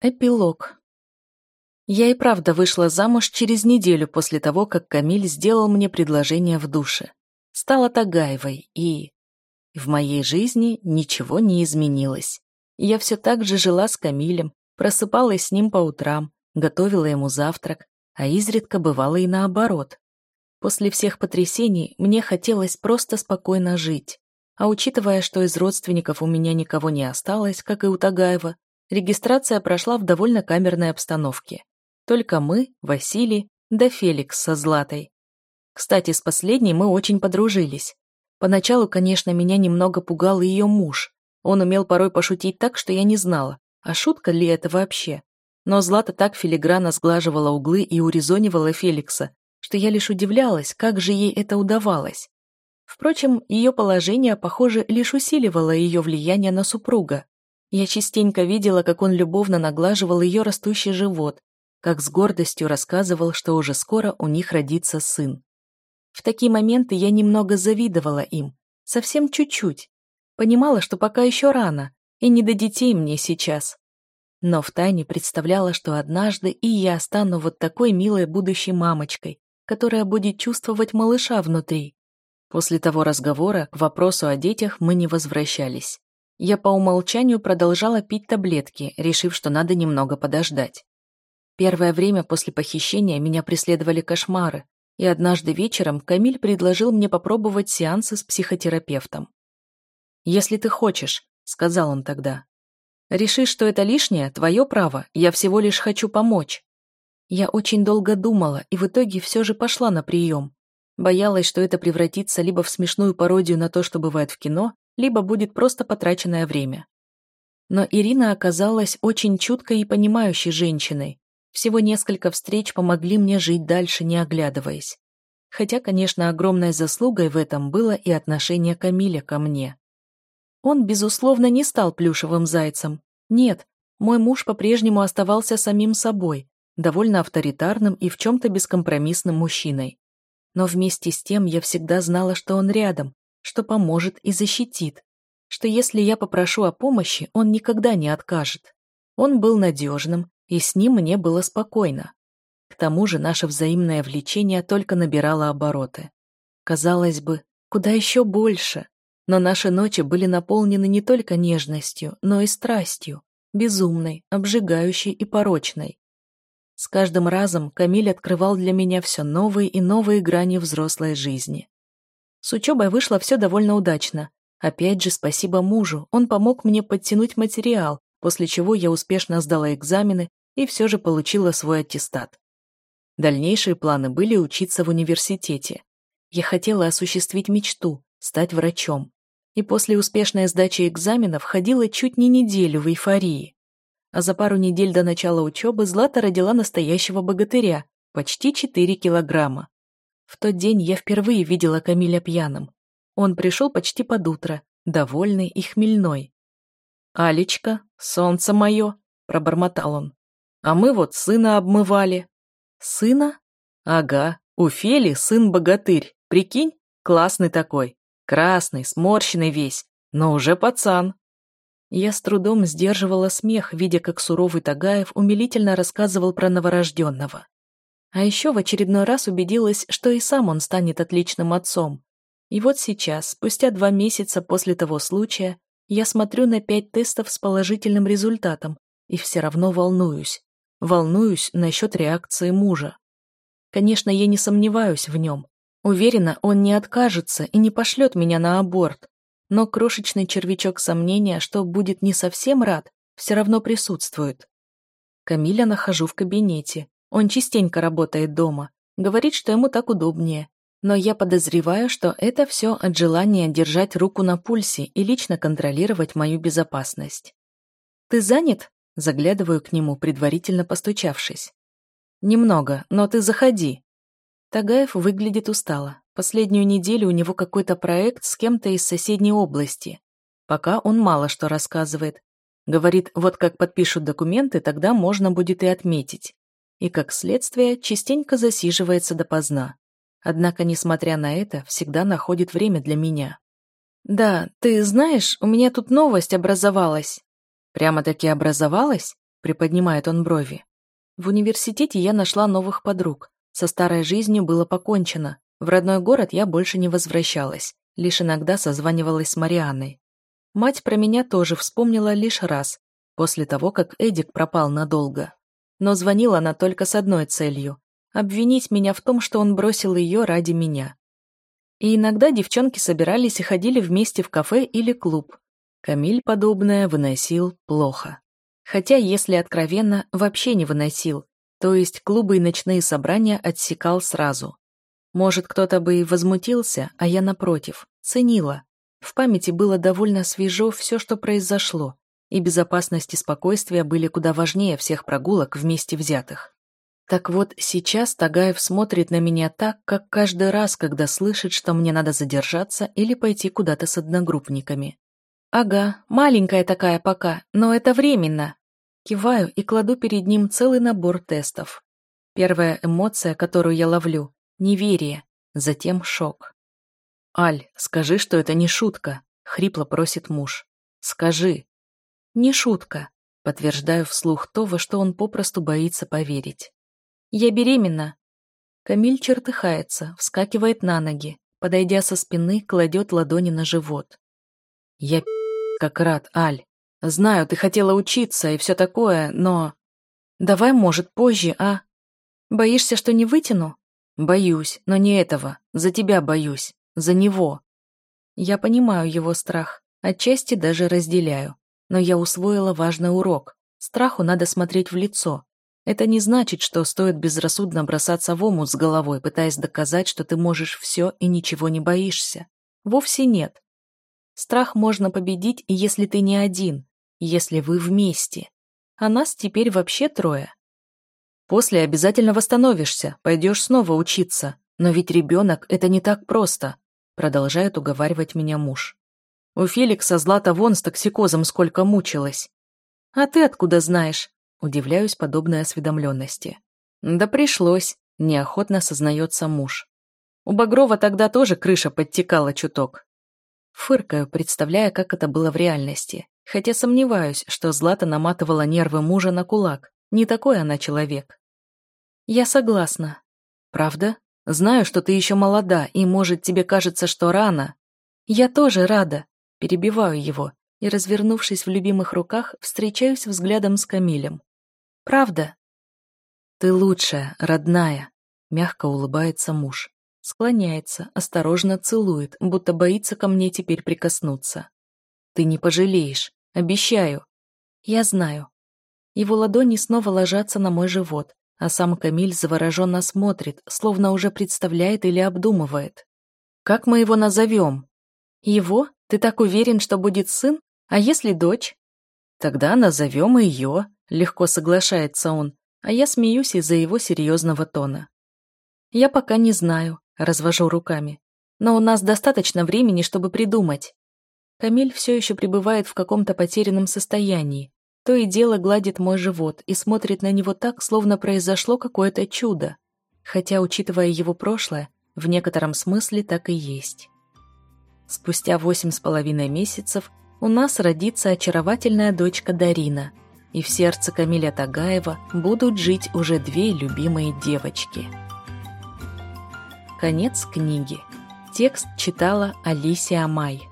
Эпилог. Я и правда вышла замуж через неделю после того, как Камиль сделал мне предложение в душе. Стала Тагаевой, и... В моей жизни ничего не изменилось. Я все так же жила с Камилем, просыпалась с ним по утрам, готовила ему завтрак, а изредка бывало и наоборот. После всех потрясений мне хотелось просто спокойно жить. А учитывая, что из родственников у меня никого не осталось, как и у Тагаева, Регистрация прошла в довольно камерной обстановке. Только мы, Василий, да Феликс со Златой. Кстати, с последней мы очень подружились. Поначалу, конечно, меня немного пугал ее муж. Он умел порой пошутить так, что я не знала, а шутка ли это вообще. Но Злата так филигранно сглаживала углы и урезонивала Феликса, что я лишь удивлялась, как же ей это удавалось. Впрочем, ее положение, похоже, лишь усиливало ее влияние на супруга. Я частенько видела, как он любовно наглаживал ее растущий живот, как с гордостью рассказывал, что уже скоро у них родится сын. В такие моменты я немного завидовала им, совсем чуть-чуть. Понимала, что пока еще рано, и не до детей мне сейчас. Но втайне представляла, что однажды и я стану вот такой милой будущей мамочкой, которая будет чувствовать малыша внутри. После того разговора к вопросу о детях мы не возвращались. Я по умолчанию продолжала пить таблетки, решив, что надо немного подождать. Первое время после похищения меня преследовали кошмары, и однажды вечером Камиль предложил мне попробовать сеансы с психотерапевтом. «Если ты хочешь», — сказал он тогда. «Решишь, что это лишнее, твое право, я всего лишь хочу помочь». Я очень долго думала и в итоге все же пошла на прием. Боялась, что это превратится либо в смешную пародию на то, что бывает в кино, либо будет просто потраченное время. Но Ирина оказалась очень чуткой и понимающей женщиной. Всего несколько встреч помогли мне жить дальше, не оглядываясь. Хотя, конечно, огромной заслугой в этом было и отношение Камиля ко мне. Он, безусловно, не стал плюшевым зайцем. Нет, мой муж по-прежнему оставался самим собой, довольно авторитарным и в чем-то бескомпромиссным мужчиной. Но вместе с тем я всегда знала, что он рядом, что поможет и защитит, что если я попрошу о помощи, он никогда не откажет. Он был надежным, и с ним мне было спокойно. К тому же наше взаимное влечение только набирало обороты. Казалось бы, куда еще больше, но наши ночи были наполнены не только нежностью, но и страстью, безумной, обжигающей и порочной. С каждым разом Камиль открывал для меня все новые и новые грани взрослой жизни. С учебой вышло все довольно удачно. Опять же, спасибо мужу, он помог мне подтянуть материал, после чего я успешно сдала экзамены и все же получила свой аттестат. Дальнейшие планы были учиться в университете. Я хотела осуществить мечту – стать врачом. И после успешной сдачи экзаменов ходила чуть не неделю в эйфории. А за пару недель до начала учебы Злата родила настоящего богатыря – почти 4 килограмма. В тот день я впервые видела Камиля пьяным. Он пришел почти под утро, довольный и хмельной. «Алечка, солнце мое!» — пробормотал он. «А мы вот сына обмывали». «Сына?» «Ага, у Фели сын-богатырь, прикинь, классный такой, красный, сморщенный весь, но уже пацан». Я с трудом сдерживала смех, видя, как суровый Тагаев умилительно рассказывал про новорожденного. А еще в очередной раз убедилась, что и сам он станет отличным отцом. И вот сейчас, спустя два месяца после того случая, я смотрю на пять тестов с положительным результатом и все равно волнуюсь. Волнуюсь насчет реакции мужа. Конечно, я не сомневаюсь в нем. Уверена, он не откажется и не пошлет меня на аборт. Но крошечный червячок сомнения, что будет не совсем рад, все равно присутствует. Камиля нахожу в кабинете. Он частенько работает дома, говорит, что ему так удобнее. Но я подозреваю, что это все от желания держать руку на пульсе и лично контролировать мою безопасность. «Ты занят?» – заглядываю к нему, предварительно постучавшись. «Немного, но ты заходи». Тагаев выглядит устало. Последнюю неделю у него какой-то проект с кем-то из соседней области. Пока он мало что рассказывает. Говорит, вот как подпишут документы, тогда можно будет и отметить и, как следствие, частенько засиживается допоздна. Однако, несмотря на это, всегда находит время для меня. «Да, ты знаешь, у меня тут новость образовалась». «Прямо-таки образовалась?» — приподнимает он брови. «В университете я нашла новых подруг. Со старой жизнью было покончено. В родной город я больше не возвращалась, лишь иногда созванивалась с Марианной. Мать про меня тоже вспомнила лишь раз, после того, как Эдик пропал надолго. Но звонила она только с одной целью — обвинить меня в том, что он бросил ее ради меня. И иногда девчонки собирались и ходили вместе в кафе или клуб. Камиль подобное выносил плохо. Хотя, если откровенно, вообще не выносил, то есть клубы и ночные собрания отсекал сразу. Может, кто-то бы и возмутился, а я, напротив, ценила. В памяти было довольно свежо все, что произошло, и безопасность и спокойствие были куда важнее всех прогулок вместе взятых. Так вот, сейчас Тагаев смотрит на меня так, как каждый раз, когда слышит, что мне надо задержаться или пойти куда-то с одногруппниками. «Ага, маленькая такая пока, но это временно». Киваю и кладу перед ним целый набор тестов. Первая эмоция, которую я ловлю – неверие, затем шок. «Аль, скажи, что это не шутка», — хрипло просит муж. «Скажи». «Не шутка», — подтверждаю вслух то, во что он попросту боится поверить. «Я беременна». Камиль чертыхается, вскакивает на ноги, подойдя со спины, кладет ладони на живот. «Я как рад, Аль. Знаю, ты хотела учиться и все такое, но... Давай, может, позже, а? Боишься, что не вытяну? Боюсь, но не этого. За тебя боюсь. За него. Я понимаю его страх, отчасти даже разделяю. Но я усвоила важный урок. Страху надо смотреть в лицо. Это не значит, что стоит безрассудно бросаться в омут с головой, пытаясь доказать, что ты можешь все и ничего не боишься. Вовсе нет. Страх можно победить, если ты не один, если вы вместе. А нас теперь вообще трое. После обязательно восстановишься, пойдешь снова учиться. Но ведь ребенок — это не так просто, продолжает уговаривать меня муж. У Феликса Злата вон с токсикозом сколько мучилась. А ты откуда знаешь? Удивляюсь подобной осведомленности. Да пришлось, неохотно сознается муж. У Багрова тогда тоже крыша подтекала чуток. Фыркаю, представляя, как это было в реальности. Хотя сомневаюсь, что Злата наматывала нервы мужа на кулак. Не такой она человек. Я согласна. Правда? Знаю, что ты еще молода, и, может, тебе кажется, что рано. Я тоже рада. Перебиваю его и, развернувшись в любимых руках, встречаюсь взглядом с Камилем. Правда? Ты лучшая, родная. Мягко улыбается муж. Склоняется, осторожно целует, будто боится ко мне теперь прикоснуться. Ты не пожалеешь, обещаю. Я знаю. Его ладони снова ложатся на мой живот, а сам Камиль завороженно смотрит, словно уже представляет или обдумывает. «Как мы его назовем?» «Его? Ты так уверен, что будет сын? А если дочь?» «Тогда назовем ее», — легко соглашается он, а я смеюсь из-за его серьезного тона. «Я пока не знаю», Развожу руками. Но у нас достаточно времени, чтобы придумать. Камиль все еще пребывает в каком-то потерянном состоянии. То и дело гладит мой живот и смотрит на него так, словно произошло какое-то чудо. Хотя, учитывая его прошлое, в некотором смысле так и есть. Спустя восемь с половиной месяцев у нас родится очаровательная дочка Дарина, и в сердце Камиля Тагаева будут жить уже две любимые девочки. Конец книги. Текст читала Алисия Май.